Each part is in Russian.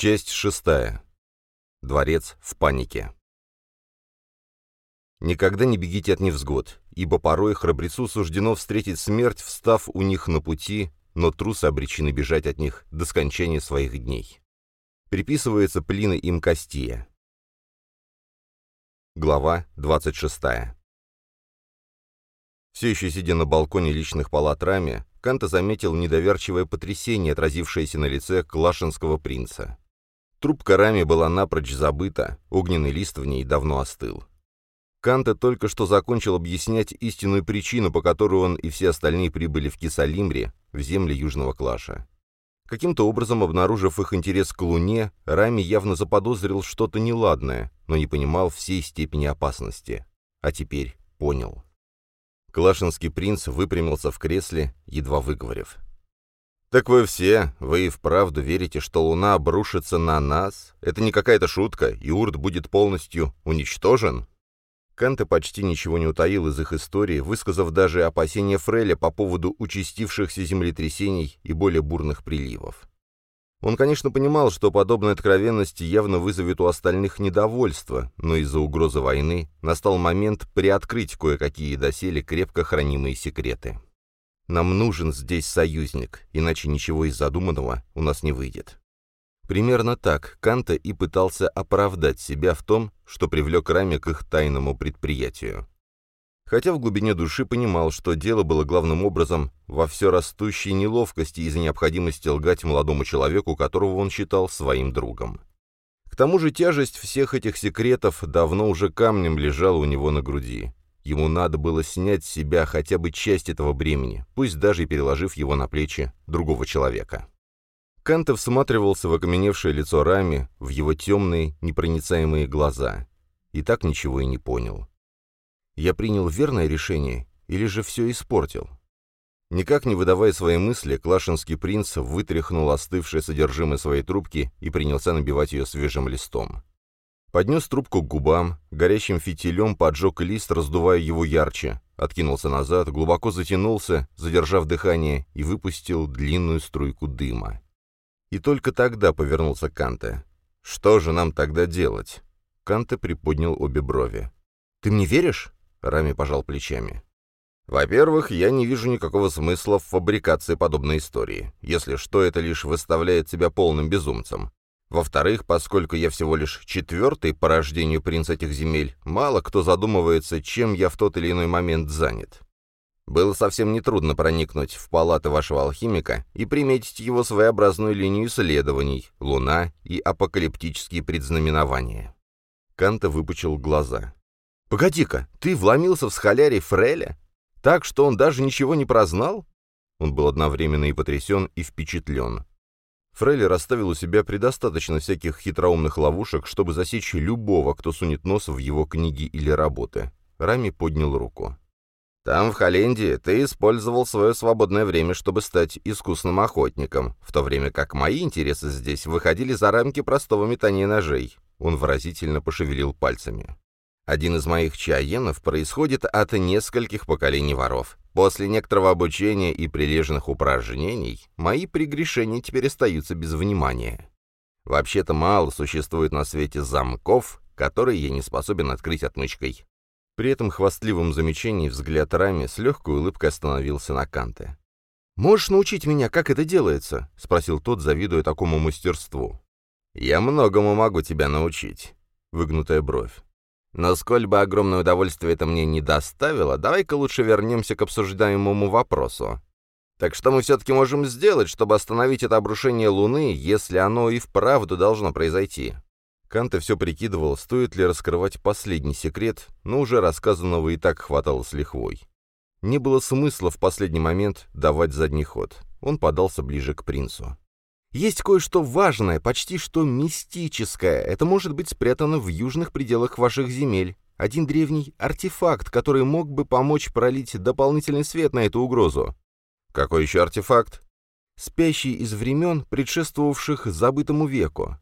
Часть шестая. Дворец в панике. Никогда не бегите от невзгод, ибо порой храбрецу суждено встретить смерть, встав у них на пути, но трусы обречены бежать от них до скончания своих дней. Приписывается Плина им Костия. Глава 26. Все еще сидя на балконе личных палат Раме, Канта заметил недоверчивое потрясение, отразившееся на лице Клашинского принца. Трубка Рами была напрочь забыта, огненный лист в ней давно остыл. Канта только что закончил объяснять истинную причину, по которой он и все остальные прибыли в Кисалимре, в земли Южного Клаша. Каким-то образом, обнаружив их интерес к Луне, Рами явно заподозрил что-то неладное, но не понимал всей степени опасности. А теперь понял. Клашинский принц выпрямился в кресле, едва выговорив. «Так вы все, вы и вправду верите, что Луна обрушится на нас? Это не какая-то шутка, и Урт будет полностью уничтожен?» Канте почти ничего не утаил из их истории, высказав даже опасения Фреля по поводу участившихся землетрясений и более бурных приливов. Он, конечно, понимал, что подобная откровенность явно вызовет у остальных недовольство, но из-за угрозы войны настал момент приоткрыть кое-какие доселе крепко хранимые секреты. Нам нужен здесь союзник, иначе ничего из задуманного у нас не выйдет. Примерно так Канта и пытался оправдать себя в том, что привлек Рами к их тайному предприятию. Хотя в глубине души понимал, что дело было главным образом во все растущей неловкости из-за необходимости лгать молодому человеку, которого он считал своим другом. К тому же тяжесть всех этих секретов давно уже камнем лежала у него на груди. Ему надо было снять с себя хотя бы часть этого бремени, пусть даже и переложив его на плечи другого человека. Канте всматривался в окаменевшее лицо Рами, в его темные, непроницаемые глаза. И так ничего и не понял. Я принял верное решение или же все испортил? Никак не выдавая свои мысли, Клашинский принц вытряхнул остывшее содержимое своей трубки и принялся набивать ее свежим листом. Поднес трубку к губам, горящим фитилем поджег лист, раздувая его ярче, откинулся назад, глубоко затянулся, задержав дыхание, и выпустил длинную струйку дыма. И только тогда повернулся к Канте. «Что же нам тогда делать?» Канте приподнял обе брови. «Ты мне веришь?» Рами пожал плечами. «Во-первых, я не вижу никакого смысла в фабрикации подобной истории. Если что, это лишь выставляет тебя полным безумцем. Во-вторых, поскольку я всего лишь четвертый по рождению принц этих земель, мало кто задумывается, чем я в тот или иной момент занят. Было совсем нетрудно проникнуть в палаты вашего алхимика и приметить его своеобразную линию исследований, луна и апокалиптические предзнаменования. Канта выпучил глаза. «Погоди-ка, ты вломился в схолярий Фреля? Так, что он даже ничего не прознал?» Он был одновременно и потрясен, и впечатлен. Фрейли расставил у себя предостаточно всяких хитроумных ловушек, чтобы засечь любого, кто сунет нос в его книги или работы. Рами поднял руку. «Там, в Холландии, ты использовал свое свободное время, чтобы стать искусным охотником, в то время как мои интересы здесь выходили за рамки простого метания ножей». Он выразительно пошевелил пальцами. Один из моих чаенов происходит от нескольких поколений воров. После некоторого обучения и прилежных упражнений мои прегрешения теперь остаются без внимания. Вообще-то мало существует на свете замков, которые я не способен открыть отмычкой. При этом хвастливом замечании взгляд Рами с легкой улыбкой остановился на Канте. «Можешь научить меня, как это делается?» — спросил тот, завидуя такому мастерству. «Я многому могу тебя научить», — выгнутая бровь. Но сколь бы огромное удовольствие это мне не доставило, давай-ка лучше вернемся к обсуждаемому вопросу. Так что мы все-таки можем сделать, чтобы остановить это обрушение Луны, если оно и вправду должно произойти?» Канте все прикидывал, стоит ли раскрывать последний секрет, но уже рассказанного и так хватало с лихвой. Не было смысла в последний момент давать задний ход. Он подался ближе к принцу. Есть кое-что важное, почти что мистическое. Это может быть спрятано в южных пределах ваших земель. Один древний артефакт, который мог бы помочь пролить дополнительный свет на эту угрозу. Какой еще артефакт? Спящий из времен, предшествовавших забытому веку.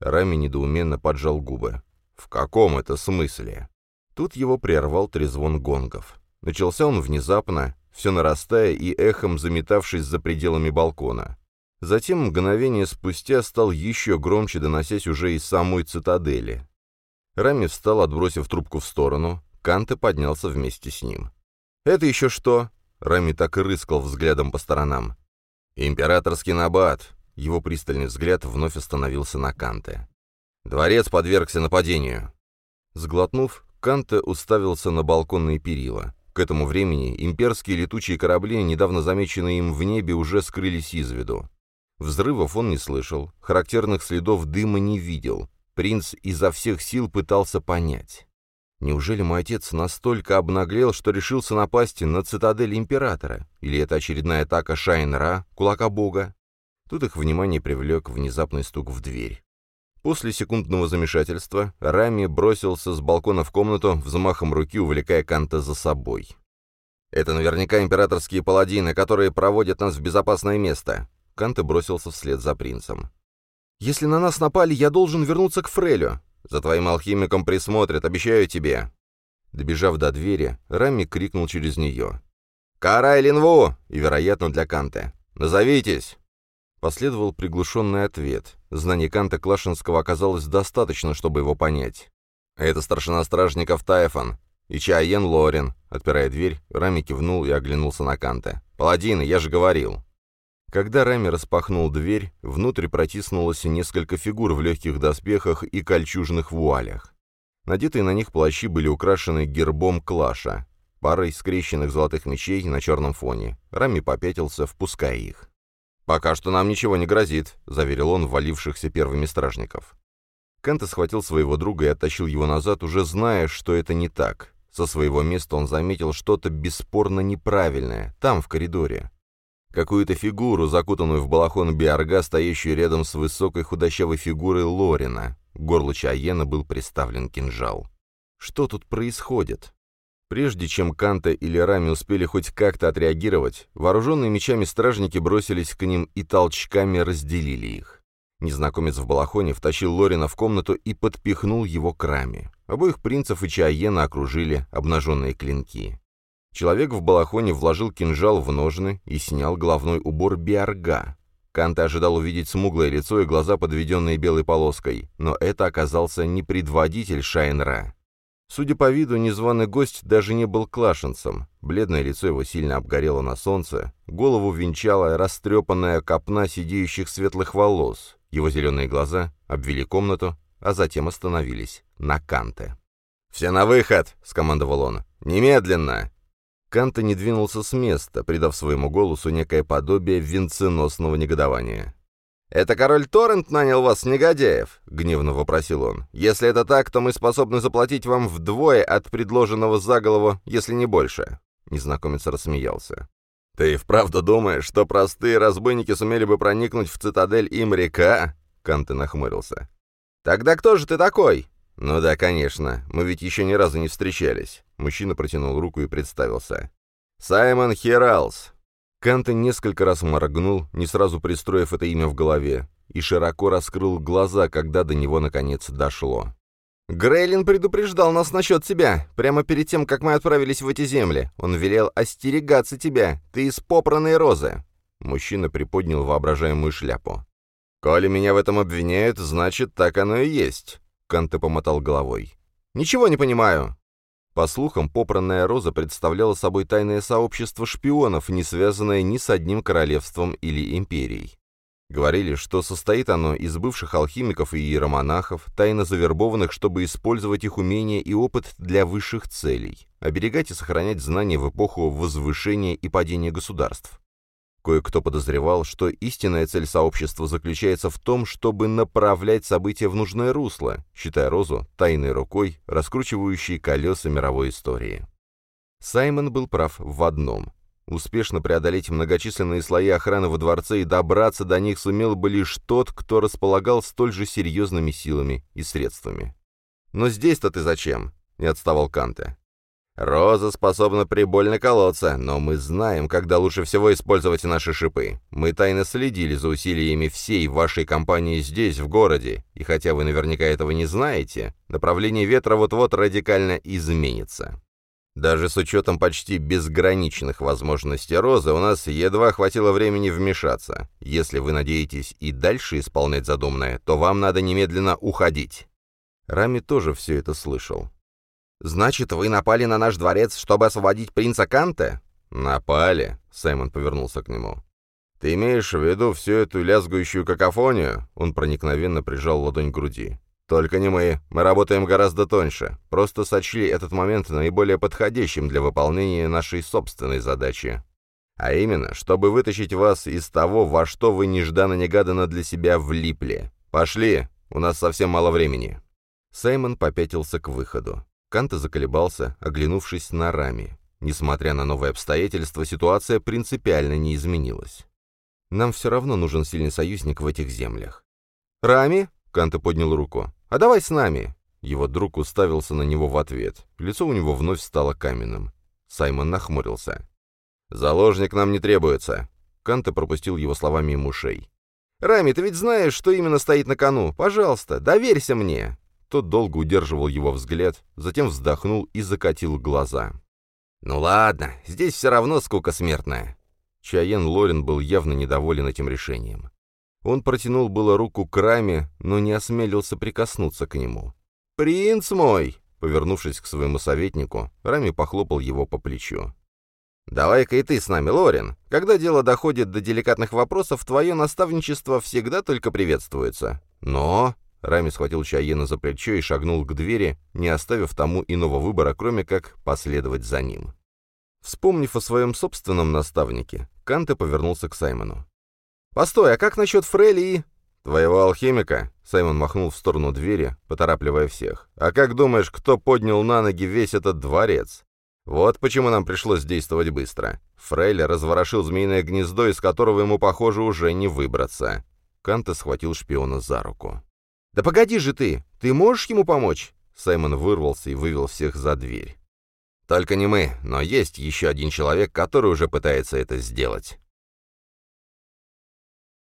Рами недоуменно поджал губы. В каком это смысле? Тут его прервал трезвон гонгов. Начался он внезапно, все нарастая и эхом заметавшись за пределами балкона. Затем мгновение спустя стал еще громче, доносясь уже из самой цитадели. Рами встал, отбросив трубку в сторону. Канте поднялся вместе с ним. «Это еще что?» Рами так и рыскал взглядом по сторонам. «Императорский набат!» Его пристальный взгляд вновь остановился на Канте. «Дворец подвергся нападению!» Сглотнув, Канте уставился на балконные перила. К этому времени имперские летучие корабли, недавно замеченные им в небе, уже скрылись из виду. Взрывов он не слышал, характерных следов дыма не видел. Принц изо всех сил пытался понять. Неужели мой отец настолько обнаглел, что решился напасть на цитадель императора? Или это очередная атака Шайн-Ра, кулака бога? Тут их внимание привлек внезапный стук в дверь. После секундного замешательства Рами бросился с балкона в комнату, взмахом руки увлекая Канта за собой. «Это наверняка императорские паладины, которые проводят нас в безопасное место». Канте бросился вслед за принцем. «Если на нас напали, я должен вернуться к Фрелю. За твоим алхимиком присмотрят, обещаю тебе». Добежав до двери, Рами крикнул через нее. «Карай Линву!» и, вероятно, для Канте. «Назовитесь!» Последовал приглушенный ответ. Знание Канта Клашинского оказалось достаточно, чтобы его понять. «Это старшина стражников Тайфан и Чаен Лорин». Отпирая дверь, Рами кивнул и оглянулся на Канта. «Паладины, я же говорил». Когда Рами распахнул дверь, внутрь протиснулось несколько фигур в легких доспехах и кольчужных вуалях. Надетые на них плащи были украшены гербом Клаша, парой скрещенных золотых мечей на черном фоне. Рами попятился, впуская их. «Пока что нам ничего не грозит», — заверил он ввалившихся первыми стражников. Кента схватил своего друга и оттащил его назад, уже зная, что это не так. Со своего места он заметил что-то бесспорно неправильное, там, в коридоре. Какую-то фигуру, закутанную в балахон Биарга, стоящую рядом с высокой худощавой фигурой Лорина. К горлу Чаена был приставлен кинжал. Что тут происходит? Прежде чем Канта или Рами успели хоть как-то отреагировать, вооруженные мечами стражники бросились к ним и толчками разделили их. Незнакомец в балахоне втащил Лорина в комнату и подпихнул его к раме. Обоих принцев и Чаена окружили обнаженные клинки. Человек в балахоне вложил кинжал в ножны и снял головной убор биарга. Канта ожидал увидеть смуглое лицо и глаза, подведенные белой полоской, но это оказался не предводитель Шайнра. Судя по виду, незваный гость даже не был клашенцем. Бледное лицо его сильно обгорело на солнце, голову венчала растрепанная копна сидеющих светлых волос. Его зеленые глаза обвели комнату, а затем остановились на Канте. «Все на выход!» — скомандовал он. «Немедленно!» Канта не двинулся с места, придав своему голосу некое подобие венценосного негодования. «Это король Торрент нанял вас, негодяев?» — гневно вопросил он. «Если это так, то мы способны заплатить вам вдвое от предложенного за голову, если не больше». Незнакомец рассмеялся. «Ты вправду думаешь, что простые разбойники сумели бы проникнуть в цитадель Имрика?» Канте нахмурился. «Тогда кто же ты такой?» «Ну да, конечно. Мы ведь еще ни разу не встречались». Мужчина протянул руку и представился. «Саймон Хералс, Канта несколько раз моргнул, не сразу пристроив это имя в голове, и широко раскрыл глаза, когда до него наконец дошло. «Грейлин предупреждал нас насчет тебя, прямо перед тем, как мы отправились в эти земли. Он велел остерегаться тебя, ты из попранной розы». Мужчина приподнял воображаемую шляпу. «Коли меня в этом обвиняют, значит, так оно и есть», — Канте помотал головой. «Ничего не понимаю». По слухам, попранная роза представляла собой тайное сообщество шпионов, не связанное ни с одним королевством или империей. Говорили, что состоит оно из бывших алхимиков и иеромонахов, тайно завербованных, чтобы использовать их умения и опыт для высших целей, оберегать и сохранять знания в эпоху возвышения и падения государств. Кое-кто подозревал, что истинная цель сообщества заключается в том, чтобы направлять события в нужное русло, считая Розу тайной рукой, раскручивающей колеса мировой истории. Саймон был прав в одном. Успешно преодолеть многочисленные слои охраны во дворце и добраться до них сумел бы лишь тот, кто располагал столь же серьезными силами и средствами. «Но здесь-то ты зачем?» — не отставал Канте. Роза способна прибольно колоться, но мы знаем, когда лучше всего использовать наши шипы. Мы тайно следили за усилиями всей вашей компании здесь, в городе, и хотя вы наверняка этого не знаете, направление ветра вот-вот радикально изменится. Даже с учетом почти безграничных возможностей Розы, у нас едва хватило времени вмешаться. Если вы надеетесь и дальше исполнять задуманное, то вам надо немедленно уходить». Рами тоже все это слышал. «Значит, вы напали на наш дворец, чтобы освободить принца Канте?» «Напали», — Саймон повернулся к нему. «Ты имеешь в виду всю эту лязгающую какофонию?» Он проникновенно прижал ладонь к груди. «Только не мы. Мы работаем гораздо тоньше. Просто сочли этот момент наиболее подходящим для выполнения нашей собственной задачи. А именно, чтобы вытащить вас из того, во что вы нежданно-негаданно для себя влипли. Пошли, у нас совсем мало времени». Саймон попятился к выходу. Канта заколебался, оглянувшись на Рами. Несмотря на новые обстоятельства, ситуация принципиально не изменилась. Нам все равно нужен сильный союзник в этих землях. «Рами?» — Канта поднял руку. «А давай с нами!» Его друг уставился на него в ответ. Лицо у него вновь стало каменным. Саймон нахмурился. «Заложник нам не требуется!» Канта пропустил его словами мимо ушей. «Рами, ты ведь знаешь, что именно стоит на кону? Пожалуйста, доверься мне!» Тот долго удерживал его взгляд, затем вздохнул и закатил глаза. «Ну ладно, здесь все равно скука смертная». Чаен Лорин был явно недоволен этим решением. Он протянул было руку к раме, но не осмелился прикоснуться к нему. «Принц мой!» Повернувшись к своему советнику, Рами похлопал его по плечу. «Давай-ка и ты с нами, Лорин. Когда дело доходит до деликатных вопросов, твое наставничество всегда только приветствуется. Но...» Рами схватил Чаена за плечо и шагнул к двери, не оставив тому иного выбора, кроме как последовать за ним. Вспомнив о своем собственном наставнике, Канте повернулся к Саймону. «Постой, а как насчет Фрели и...» «Твоего алхимика?» Саймон махнул в сторону двери, поторапливая всех. «А как думаешь, кто поднял на ноги весь этот дворец? Вот почему нам пришлось действовать быстро. Фрейли разворошил змеиное гнездо, из которого ему, похоже, уже не выбраться». Канте схватил шпиона за руку. «Да погоди же ты! Ты можешь ему помочь?» Саймон вырвался и вывел всех за дверь. «Только не мы, но есть еще один человек, который уже пытается это сделать».